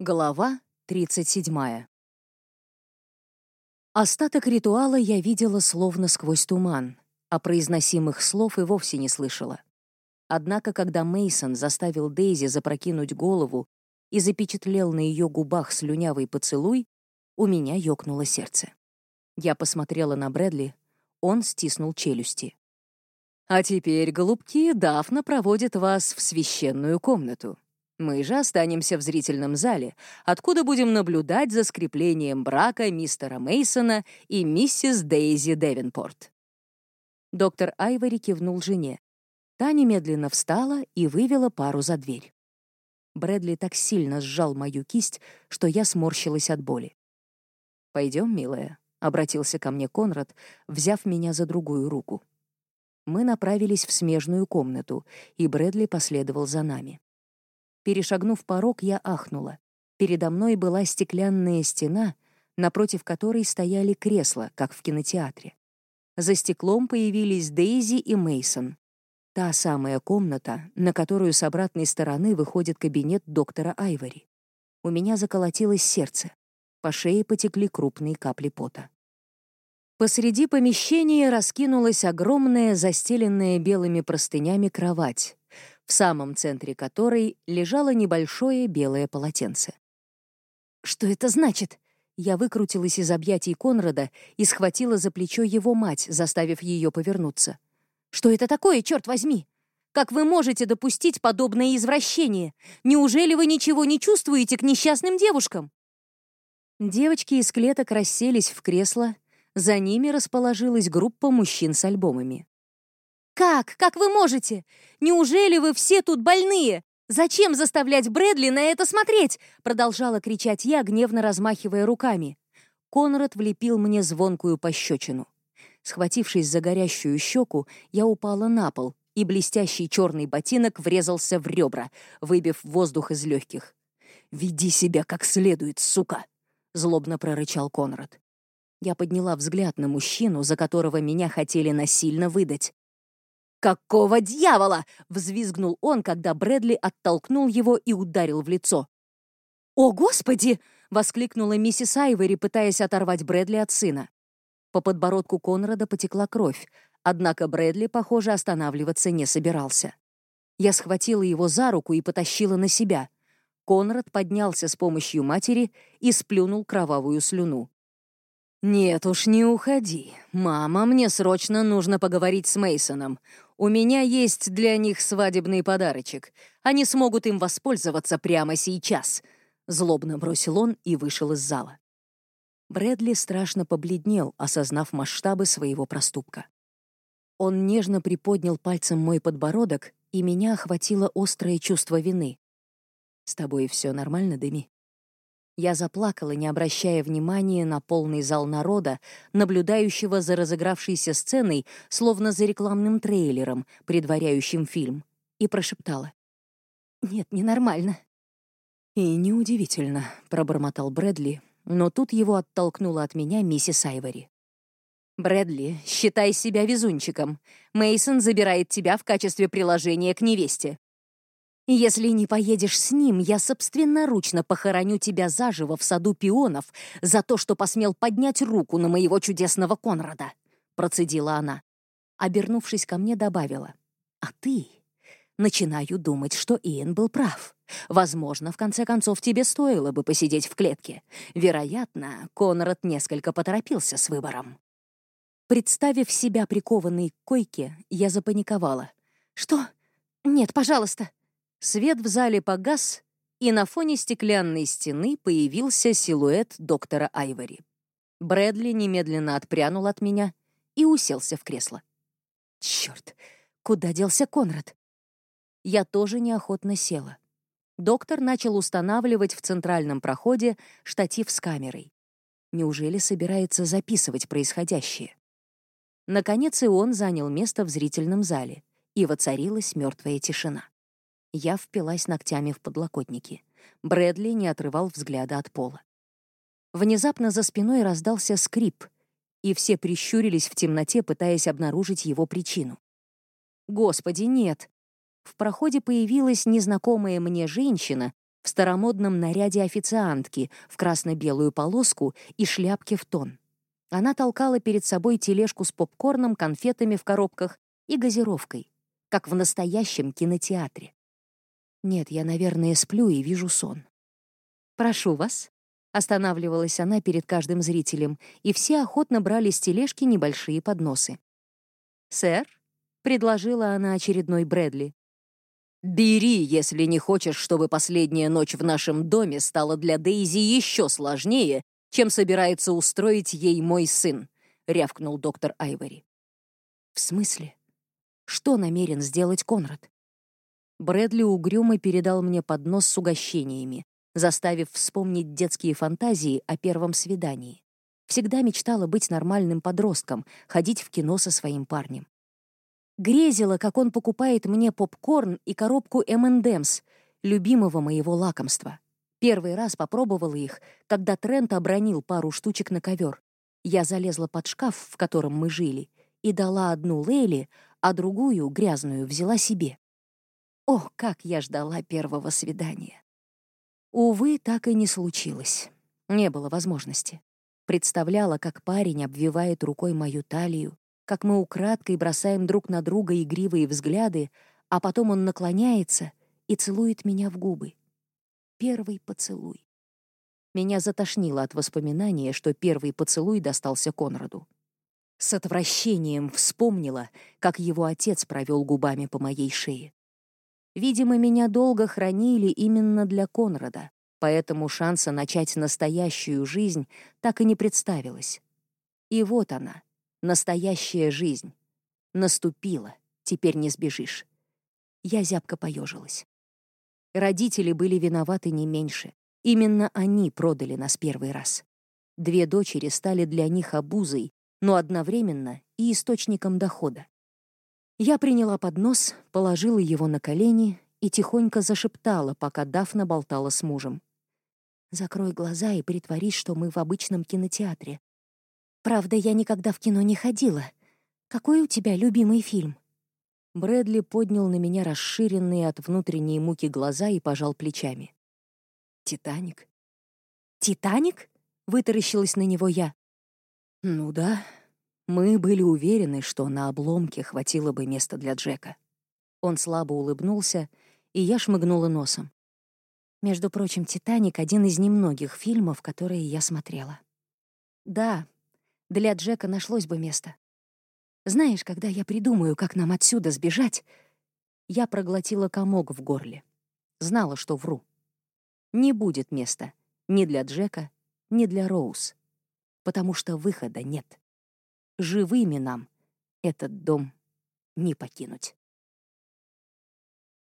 Глава 37. Остаток ритуала я видела словно сквозь туман, а произносимых слов и вовсе не слышала. Однако, когда Мейсон заставил Дейзи запрокинуть голову и запечатлел на ее губах слюнявый поцелуй, у меня ёкнуло сердце. Я посмотрела на Брэдли, он стиснул челюсти. «А теперь, голубки, Дафна проводит вас в священную комнату», мы же останемся в зрительном зале, откуда будем наблюдать за скреплением брака мистера Мейсона и миссис Дейзи Девинпорт. Доктор Айвори кивнул жене. Та немедленно встала и вывела пару за дверь. Брэдли так сильно сжал мою кисть, что я сморщилась от боли. «Пойдем, милая», — обратился ко мне Конрад, взяв меня за другую руку. Мы направились в смежную комнату, и Брэдли последовал за нами. Перешагнув порог, я ахнула. Передо мной была стеклянная стена, напротив которой стояли кресла, как в кинотеатре. За стеклом появились Дейзи и Мейсон. Та самая комната, на которую с обратной стороны выходит кабинет доктора Айвори. У меня заколотилось сердце. По шее потекли крупные капли пота. Посреди помещения раскинулась огромная, застеленная белыми простынями кровать, в самом центре которой лежало небольшое белое полотенце. «Что это значит?» Я выкрутилась из объятий Конрада и схватила за плечо его мать, заставив ее повернуться. «Что это такое, черт возьми? Как вы можете допустить подобное извращение? Неужели вы ничего не чувствуете к несчастным девушкам?» Девочки из клеток расселись в кресло, за ними расположилась группа мужчин с альбомами. «Как? Как вы можете? Неужели вы все тут больные? Зачем заставлять Брэдли на это смотреть?» Продолжала кричать я, гневно размахивая руками. Конрад влепил мне звонкую пощечину. Схватившись за горящую щеку, я упала на пол, и блестящий черный ботинок врезался в ребра, выбив воздух из легких. «Веди себя как следует, сука!» — злобно прорычал Конрад. Я подняла взгляд на мужчину, за которого меня хотели насильно выдать. «Какого дьявола?» — взвизгнул он, когда Брэдли оттолкнул его и ударил в лицо. «О, Господи!» — воскликнула миссис Айвери, пытаясь оторвать Брэдли от сына. По подбородку Конрада потекла кровь, однако Брэдли, похоже, останавливаться не собирался. Я схватила его за руку и потащила на себя. Конрад поднялся с помощью матери и сплюнул кровавую слюну. «Нет уж, не уходи. Мама, мне срочно нужно поговорить с Мейсоном. У меня есть для них свадебный подарочек. Они смогут им воспользоваться прямо сейчас», — злобно бросил он и вышел из зала. Брэдли страшно побледнел, осознав масштабы своего проступка. Он нежно приподнял пальцем мой подбородок, и меня охватило острое чувство вины. «С тобой все нормально, Деми?» Я заплакала, не обращая внимания на полный зал народа, наблюдающего за разыгравшейся сценой, словно за рекламным трейлером, предваряющим фильм, и прошептала. «Нет, ненормально». «И неудивительно», — пробормотал Брэдли, но тут его оттолкнула от меня миссис Айвори. «Брэдли, считай себя везунчиком. Мейсон забирает тебя в качестве приложения к невесте. Если не поедешь с ним, я собственноручно похороню тебя заживо в саду пионов за то, что посмел поднять руку на моего чудесного Конрада», — процедила она. Обернувшись ко мне, добавила. «А ты?» Начинаю думать, что Иэн был прав. Возможно, в конце концов, тебе стоило бы посидеть в клетке. Вероятно, Конрад несколько поторопился с выбором. Представив себя прикованной к койке, я запаниковала. «Что? Нет, пожалуйста!» Свет в зале погас, и на фоне стеклянной стены появился силуэт доктора Айвори. Брэдли немедленно отпрянул от меня и уселся в кресло. Черт, куда делся Конрад? Я тоже неохотно села. Доктор начал устанавливать в центральном проходе штатив с камерой. Неужели собирается записывать происходящее? Наконец и он занял место в зрительном зале, и воцарилась мертвая тишина. Я впилась ногтями в подлокотники. Брэдли не отрывал взгляда от пола. Внезапно за спиной раздался скрип, и все прищурились в темноте, пытаясь обнаружить его причину. Господи, нет! В проходе появилась незнакомая мне женщина в старомодном наряде официантки в красно-белую полоску и шляпке в тон. Она толкала перед собой тележку с попкорном, конфетами в коробках и газировкой, как в настоящем кинотеатре. Нет, я, наверное, сплю и вижу сон. «Прошу вас», — останавливалась она перед каждым зрителем, и все охотно брали с тележки небольшие подносы. «Сэр», — предложила она очередной Брэдли, «Бери, если не хочешь, чтобы последняя ночь в нашем доме стала для Дейзи еще сложнее, чем собирается устроить ей мой сын», — рявкнул доктор Айвори. «В смысле? Что намерен сделать Конрад?» Брэдли угрюмо передал мне поднос с угощениями, заставив вспомнить детские фантазии о первом свидании. Всегда мечтала быть нормальным подростком, ходить в кино со своим парнем. Грезила, как он покупает мне попкорн и коробку M&M's, любимого моего лакомства. Первый раз попробовала их, когда Трент обронил пару штучек на ковер. Я залезла под шкаф, в котором мы жили, и дала одну Лейли, а другую, грязную, взяла себе. Ох, как я ждала первого свидания. Увы, так и не случилось. Не было возможности. Представляла, как парень обвивает рукой мою талию, как мы украдкой бросаем друг на друга игривые взгляды, а потом он наклоняется и целует меня в губы. Первый поцелуй. Меня затошнило от воспоминания, что первый поцелуй достался Конраду. С отвращением вспомнила, как его отец провел губами по моей шее. Видимо, меня долго хранили именно для Конрада, поэтому шанса начать настоящую жизнь так и не представилось. И вот она, Настоящая жизнь. Наступила, теперь не сбежишь. Я зябко поежилась. Родители были виноваты не меньше. Именно они продали нас первый раз. Две дочери стали для них обузой, но одновременно и источником дохода. Я приняла поднос, положила его на колени и тихонько зашептала, пока Дафна болтала с мужем. «Закрой глаза и притворись, что мы в обычном кинотеатре. Правда, я никогда в кино не ходила. Какой у тебя любимый фильм?» Брэдли поднял на меня расширенные от внутренней муки глаза и пожал плечами. «Титаник». «Титаник?» — вытаращилась на него я. «Ну да. Мы были уверены, что на обломке хватило бы места для Джека». Он слабо улыбнулся, и я шмыгнула носом. Между прочим, «Титаник» — один из немногих фильмов, которые я смотрела. Да, для Джека нашлось бы место. Знаешь, когда я придумаю, как нам отсюда сбежать, я проглотила комок в горле. Знала, что вру. Не будет места ни для Джека, ни для Роуз, потому что выхода нет. Живыми нам этот дом не покинуть.